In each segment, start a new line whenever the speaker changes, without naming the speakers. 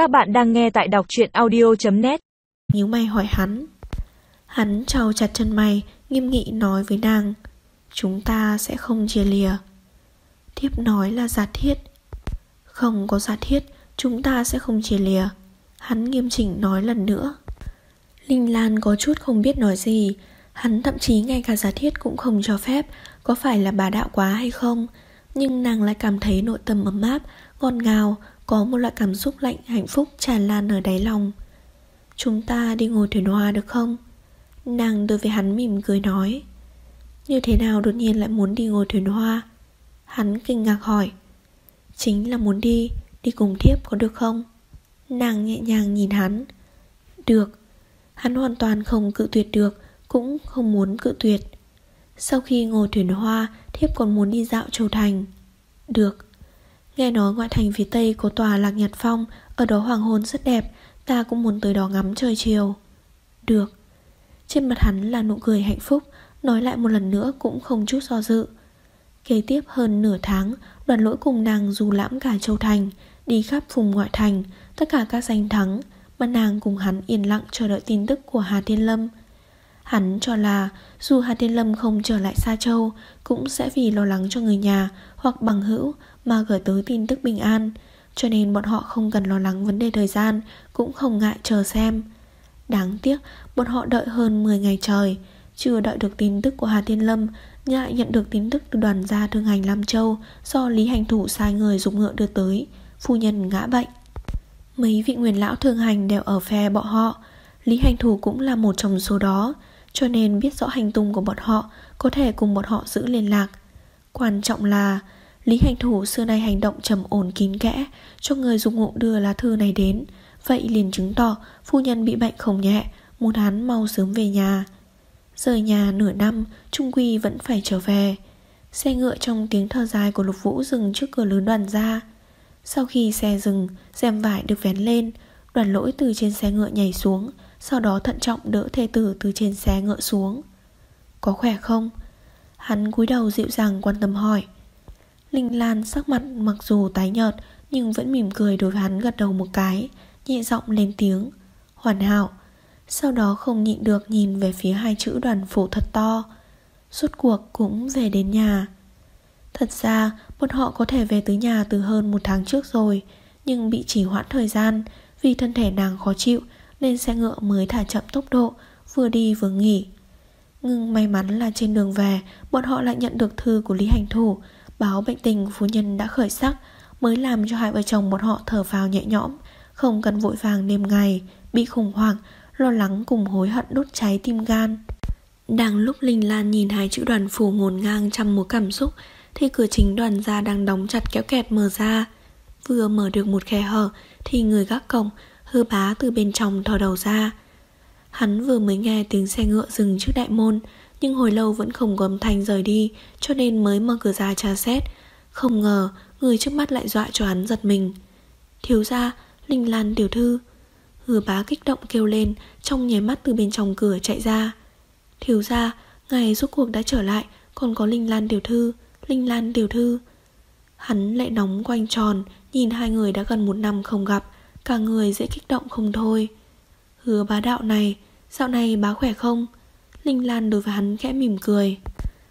Các bạn đang nghe tại đọc truyện audio.net
nhíu mày hỏi hắn. Hắn trao chặt chân mày, Nghiêm nghị nói với nàng, Chúng ta sẽ không chia lìa. Thiếp nói là giả thiết. Không có giả thiết, Chúng ta sẽ không chia lìa. Hắn nghiêm chỉnh nói lần nữa. Linh Lan có chút không biết nói gì. Hắn thậm chí ngay cả giả thiết cũng không cho phép, Có phải là bà đạo quá hay không? Nhưng nàng lại cảm thấy nội tâm ấm áp, ngọt ngào có một loại cảm xúc lạnh, hạnh phúc tràn lan ở đáy lòng. Chúng ta đi ngồi thuyền hoa được không? Nàng đối với hắn mỉm cười nói. Như thế nào đột nhiên lại muốn đi ngồi thuyền hoa? Hắn kinh ngạc hỏi. Chính là muốn đi Đi cùng thiếp có được không? Nàng nhẹ nhàng nhìn hắn. Được. Hắn hoàn toàn không cự tuyệt được, Cũng không muốn cự tuyệt. Sau khi ngồi thuyền hoa, Thiếp còn muốn đi dạo châu thành. Được. Nghe nói ngoại thành phía tây có tòa lạc nhật phong, Ở đó hoàng hôn rất đẹp, Ta cũng muốn tới đó ngắm trời chiều. Được. Trên mặt hắn là nụ cười hạnh phúc, Nói lại một lần nữa cũng không chút do dự. Kế tiếp hơn nửa tháng, Đoàn lỗi cùng nàng dù lãm cả châu thành, Đi khắp vùng ngoại thành, Tất cả các danh thắng, Mà nàng cùng hắn yên lặng chờ đợi tin tức của Hà Thiên Lâm. Hắn cho là dù Hà Thiên Lâm không trở lại Sa Châu cũng sẽ vì lo lắng cho người nhà hoặc bằng hữu mà gửi tới tin tức bình an, cho nên bọn họ không cần lo lắng vấn đề thời gian, cũng không ngại chờ xem. Đáng tiếc, bọn họ đợi hơn 10 ngày trời, chưa đợi được tin tức của Hà Thiên Lâm, Ngại nhận được tin tức từ đoàn gia thương hành Lam Châu do Lý Hành Thủ sai người dùng ngựa đưa tới, phu nhân ngã bệnh. Mấy vị nguyên lão thương hành đều ở phe bọn họ, Lý Hành Thủ cũng là một trong số đó, cho nên biết rõ hành tung của bọn họ, có thể cùng bọn họ giữ liên lạc. Quan trọng là Lý hành thủ xưa nay hành động trầm ổn kín kẽ Cho người dùng ngụ đưa lá thư này đến. Vậy liền chứng tỏ Phu nhân bị bệnh không nhẹ Muốn hắn mau sớm về nhà. Rời nhà nửa năm Trung Quy vẫn phải trở về. Xe ngựa trong tiếng thở dài của Lục Vũ dừng trước cửa lớn đoàn ra. Sau khi xe dừng rèm vải được vén lên Đoàn lỗi từ trên xe ngựa nhảy xuống. Sau đó thận trọng đỡ thê tử từ trên xe ngựa xuống. Có khỏe không? Hắn cúi đầu dịu dàng quan tâm hỏi. Linh Lan sắc mặt mặc dù tái nhợt, Nhưng vẫn mỉm cười đối với hắn gật đầu một cái, Nhẹ giọng lên tiếng. Hoàn hảo. Sau đó không nhịn được nhìn về phía hai chữ đoàn phủ thật to. Suốt cuộc cũng về đến nhà. Thật ra, bọn họ có thể về tới nhà từ hơn một tháng trước rồi, Nhưng bị chỉ hoãn thời gian Vì thân thể nàng khó chịu nên xe ngựa mới thả chậm tốc độ, Vừa đi vừa nghỉ. Nhưng may mắn là trên đường về, Bọn họ lại nhận được thư của Lý Hành Thủ Báo bệnh tình phu nhân đã khởi sắc, Mới làm cho hai vợ chồng bọn họ thở vào nhẹ nhõm, Không cần vội vàng đêm ngày, Bị khủng hoảng, Lo lắng cùng hối hận đốt cháy tim gan. Đang lúc Linh Lan nhìn hai chữ đoàn phủ ngổn ngang trong một cảm xúc, Thì cửa chính đoàn ra đang đóng chặt kéo kẹt mở ra. Vừa mở được một khe hở, Thì người gác cổng Hư bá từ bên trong thò đầu ra. Hắn vừa mới nghe tiếng xe ngựa dừng trước đại môn, nhưng hồi lâu vẫn không có âm thanh rời đi, Cho nên mới mở cửa ra tra xét. Không ngờ, người trước mắt lại dọa cho hắn giật mình. Thiếu ra Linh Lan tiểu thư. Hứa bá kích động kêu lên, Trong nháy mắt từ bên trong cửa chạy ra. Thiếu ra Ngài rốt cuộc đã trở lại, Còn có Linh Lan tiểu thư, Linh Lan tiểu thư. Hắn lại nóng quanh tròn, Nhìn hai người đã gần một năm không gặp. Cả người dễ kích động không thôi. Hứa bá đạo này Dạo này bá khỏe không? Linh Lan đối với hắn khẽ mỉm cười.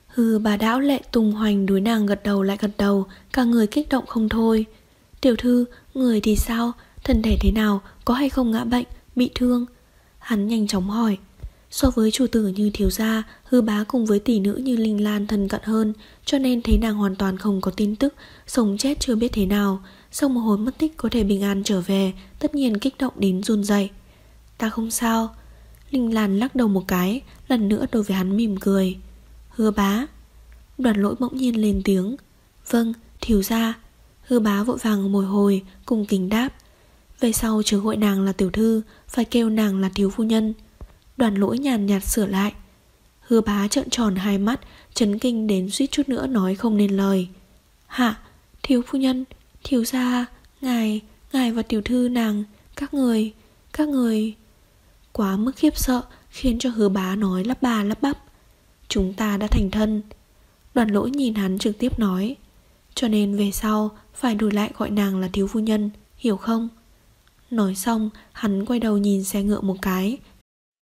Hừ bà đảo lệ tung hoành đối nàng gật đầu lại gật đầu Cả người kích động không thôi. Tiểu thư, người thì sao? Thân thể thế nào, có hay không ngã bệnh Bị thương? Hắn nhanh chóng hỏi. So với chủ tử như thiếu gia Hư bá cùng với tỷ nữ như Linh Lan thân cận hơn Cho nên thấy nàng hoàn toàn không có tin tức Sống chết chưa biết thế nào. Sau một hồi mất tích có thể bình an trở về Tất nhiên kích động đến run dậy Ta không sao. Linh Lan lắc đầu một cái Lần nữa đối với hắn mỉm cười. Hứa bá. Đoàn lỗi bỗng nhiên lên tiếng. Vâng, thiếu gia. Hứa bá vội vàng mồi hồi Cùng kính đáp. Về sau chứ gọi nàng là tiểu thư Phải kêu nàng là thiếu phu nhân. Đoàn lỗi nhàn nhạt sửa lại. Hứa bá trợn tròn hai mắt Chấn kinh đến suýt chút nữa nói không nên lời. Hạ, thiếu phu nhân Thiếu gia, ngài Ngài và tiểu thư nàng Các người, các người. Quá mức khiếp sợ Khiến cho hứa bá nói lắp bà lắp bắp. Chúng ta đã thành thân. Đoàn lỗi nhìn hắn trực tiếp nói. Cho nên về sau Phải đổi lại gọi nàng là thiếu phu nhân Hiểu không? Nói xong, hắn quay đầu nhìn xe ngựa một cái.